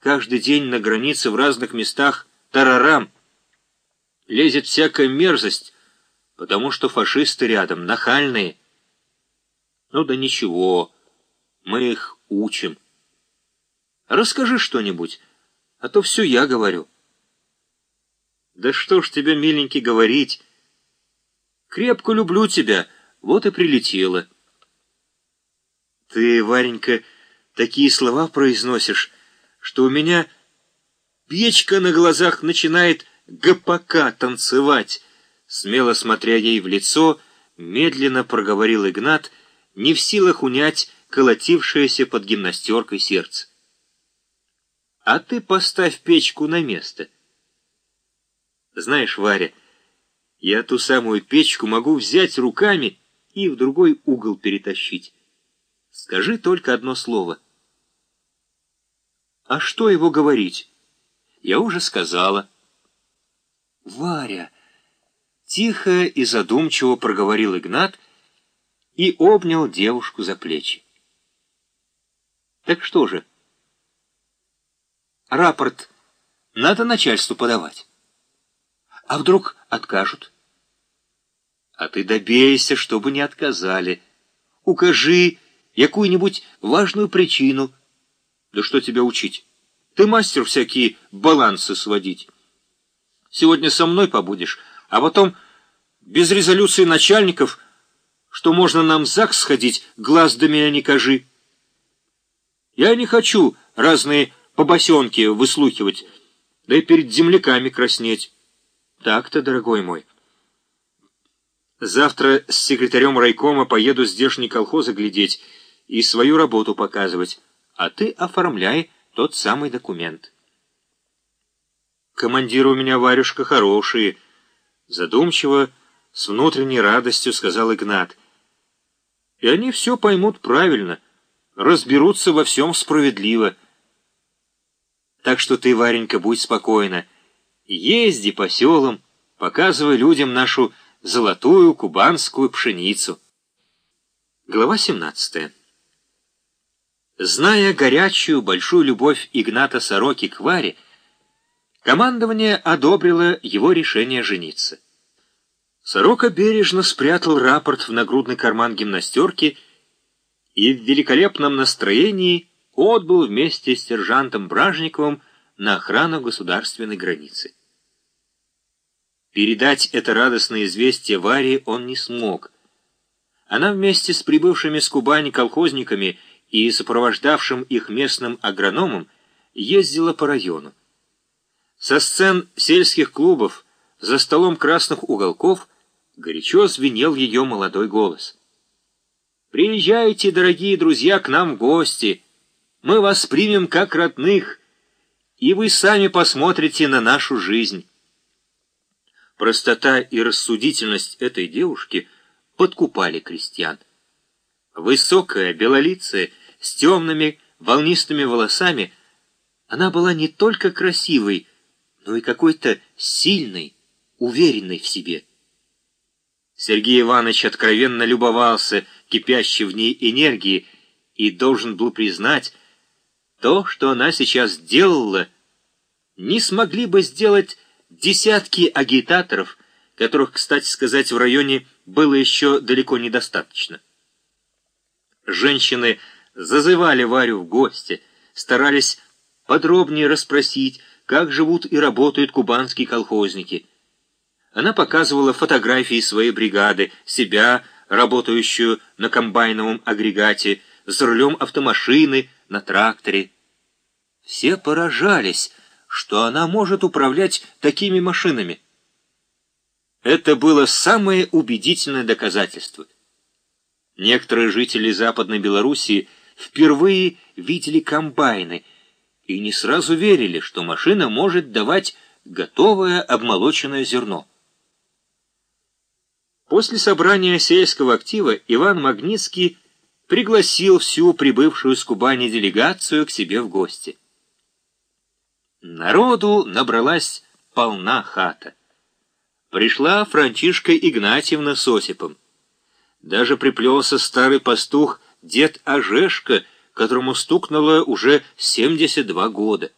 Каждый день на границе в разных местах тарарам. Лезет всякая мерзость, потому что фашисты рядом, нахальные. Ну да ничего, мы их учим. Расскажи что-нибудь, а то все я говорю. Да что ж тебе, миленький, говорить? Крепко люблю тебя, вот и прилетела. Ты, Варенька, такие слова произносишь, что у меня печка на глазах начинает ГПК танцевать. Смело смотря ей в лицо, медленно проговорил Игнат, не в силах унять колотившееся под гимнастеркой сердце. А ты поставь печку на место. Знаешь, Варя, я ту самую печку могу взять руками и в другой угол перетащить. Скажи только одно слово. А что его говорить? Я уже сказала. Варя, тихо и задумчиво проговорил Игнат и обнял девушку за плечи. Так что же? Рапорт надо начальству подавать. А вдруг откажут? А ты добейся, чтобы не отказали. Укажи какую-нибудь важную причину. Да что тебя учить? Ты мастер всякие балансы сводить. Сегодня со мной побудешь, а потом без резолюции начальников, что можно нам в ЗАГС сходить, глаз до меня не кажи. Я не хочу разные побосенки выслухивать, да и перед земляками краснеть. Так-то, дорогой мой. Завтра с секретарем райкома поеду здешний колхозы глядеть и свою работу показывать, а ты оформляй тот самый документ. Командир у меня, Варюшка, хорошие, задумчиво, с внутренней радостью сказал Игнат. И они все поймут правильно — разберутся во всем справедливо. Так что ты, Варенька, будь спокойна. Езди по селам, показывай людям нашу золотую кубанскую пшеницу. Глава 17. Зная горячую, большую любовь Игната Сороки к Варе, командование одобрило его решение жениться. Сорока бережно спрятал рапорт в нагрудный карман гимнастерки и в великолепном настроении отбыл вместе с сержантом Бражниковым на охрану государственной границы. Передать это радостное известие Варе он не смог. Она вместе с прибывшими с Кубани колхозниками и сопровождавшим их местным агрономом ездила по району. Со сцен сельских клубов за столом красных уголков горячо звенел ее молодой голос — Приезжайте, дорогие друзья, к нам в гости. Мы вас примем как родных, и вы сами посмотрите на нашу жизнь. Простота и рассудительность этой девушки подкупали крестьян. Высокая, белолицая, с темными, волнистыми волосами, она была не только красивой, но и какой-то сильной, уверенной в себе. Сергей Иванович откровенно любовался кипящей в ней энергией и должен был признать, то, что она сейчас делала, не смогли бы сделать десятки агитаторов, которых, кстати сказать, в районе было еще далеко недостаточно. Женщины зазывали Варю в гости, старались подробнее расспросить, как живут и работают кубанские колхозники – она показывала фотографии своей бригады, себя, работающую на комбайновом агрегате, за рулем автомашины, на тракторе. Все поражались, что она может управлять такими машинами. Это было самое убедительное доказательство. Некоторые жители Западной Белоруссии впервые видели комбайны и не сразу верили, что машина может давать готовое обмолоченное зерно. После собрания сельского актива Иван Магнитский пригласил всю прибывшую с Кубани делегацию к себе в гости. Народу набралась полна хата. Пришла Франчишка Игнатьевна с Осипом. Даже приплелся старый пастух дед Ожешка, которому стукнуло уже 72 года.